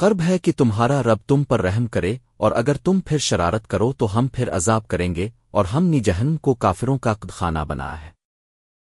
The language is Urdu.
قرب ہے کہ تمہارا رب تم پر رحم کرے، اور اگر تم پھر شرارت کرو تو ہم پھر عذاب کریں گے، اور ہم نی جہنم کو کافروں کا خانہ بنا ہے۔